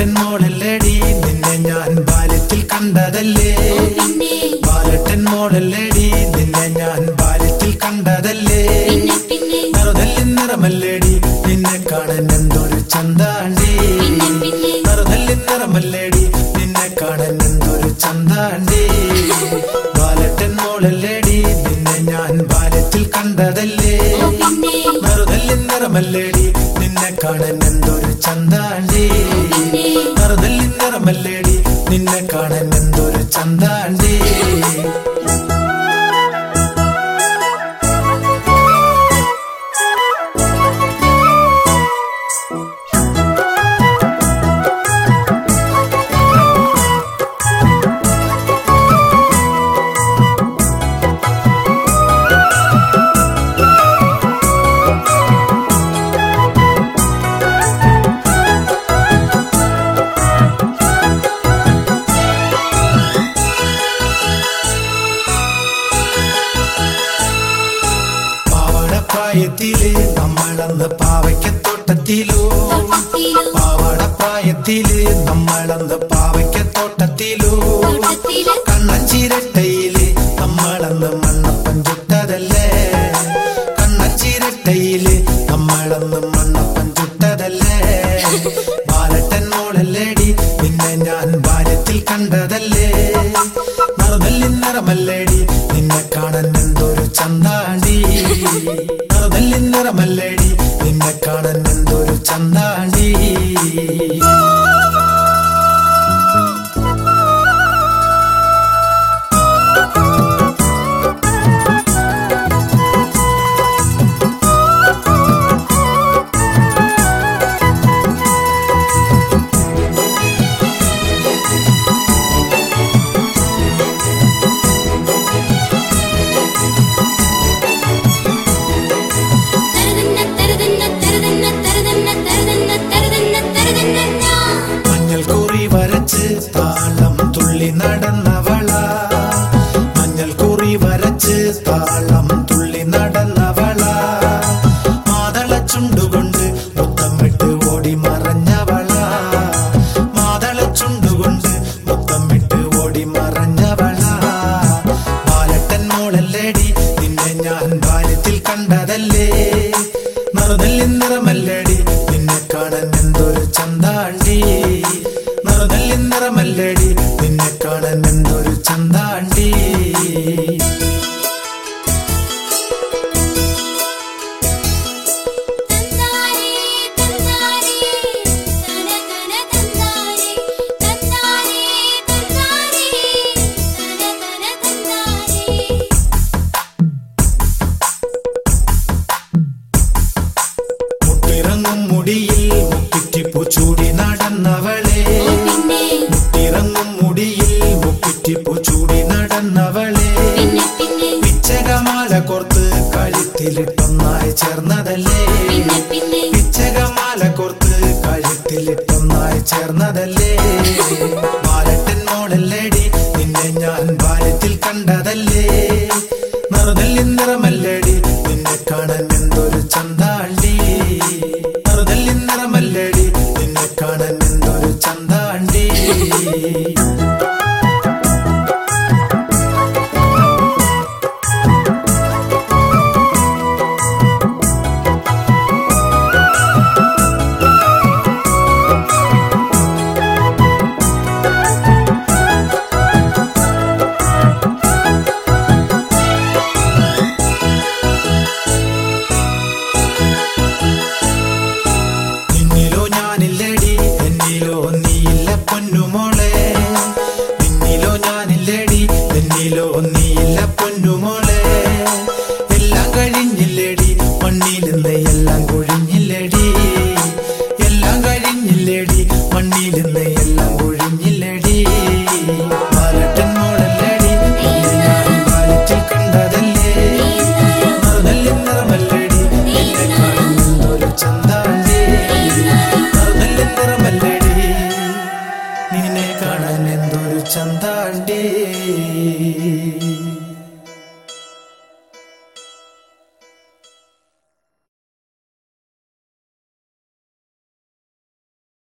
ബാലട്ടൻ മോളല്ലേടി നിന്നെ ഞാൻ ബാല്യത്തിൽ കണ്ടതല്ലേ? ബാലട്ടൻ മോളല്ലേടി നിന്നെ ഞാൻ ബാല്യത്തിൽ കണ്ടതല്ലേ? നറുതല്ലിൻ നിറമല്ലേടി നിന്നെ കാണാൻ എന്തൊരു ചന്താണ്ടി നറുതല്ലിൻ നിറമല്ലേടി നിന്നെ കാണാൻ എന്തൊരു ചന്താണ്ടി ബാലട്ടൻ മോളല്ലേടി നിന്നെ ഞാൻ ബാല്യത്തിൽ കണ്ടതല്ലേ? നറുതല്ലിൻ നിറമല്ലേടി നിന്നെ കാണാൻ എന്തൊരു നിറമല്ലേടി നിന്നെ കാണാൻ പാവടപ്രായത്തിൽ നമ്മളന്ന് പാവയ്ക്കത്തോട്ടത്തിലോ? തോട്ടത്തിലോ പാവടപ്രായത്തിൽ നമ്മളന്ന് പാവയ്ക്കത്തോട്ടത്തിലോ? തോട്ടത്തിൽ. കണ്ണഞ്ചിരട്ടയിൽ നമ്മളന്ന് മണ്ണപ്പൻ ചുട്ടതല്ലേ? കണ്ണഞ്ചിരട്ടയിൽ നമ്മളന്ന് മണ്ണപ്പൻ ചുട്ടതല്ലേ? ബാലട്ടൻ മോളല്ലേടി നിന്നെ ഞാൻ ബാല്യത്തിൽ കണ്ടതല്ലേ? നറുതല്ലിൻ നിന്നെ കാണാൻ എന്തൊരു ചന്താണ്ടി. നിറമല്ലേടി. നിന്നെ കാണാൻ എന്തൊരു ചേർന്നതല്ലേ ബാലട്ടൻ മോളല്ലേടി നിന്നെ ഞാൻ ബാല്യത്തിൽ കണ്ടതല്ലേ? നിറമല്ലേടി നിന്നെ കാണാൻ എന്നിലോ നീല പൊന്നുമോളെ എല്ലാം കഴിഞ്ഞില്ലേടി മണ്ണിൽ എല്ലാം കൊഴിഞ്ഞില്ലേടി. എല്ലാം കഴിഞ്ഞില്ലേടി മണ്ണിൽ You.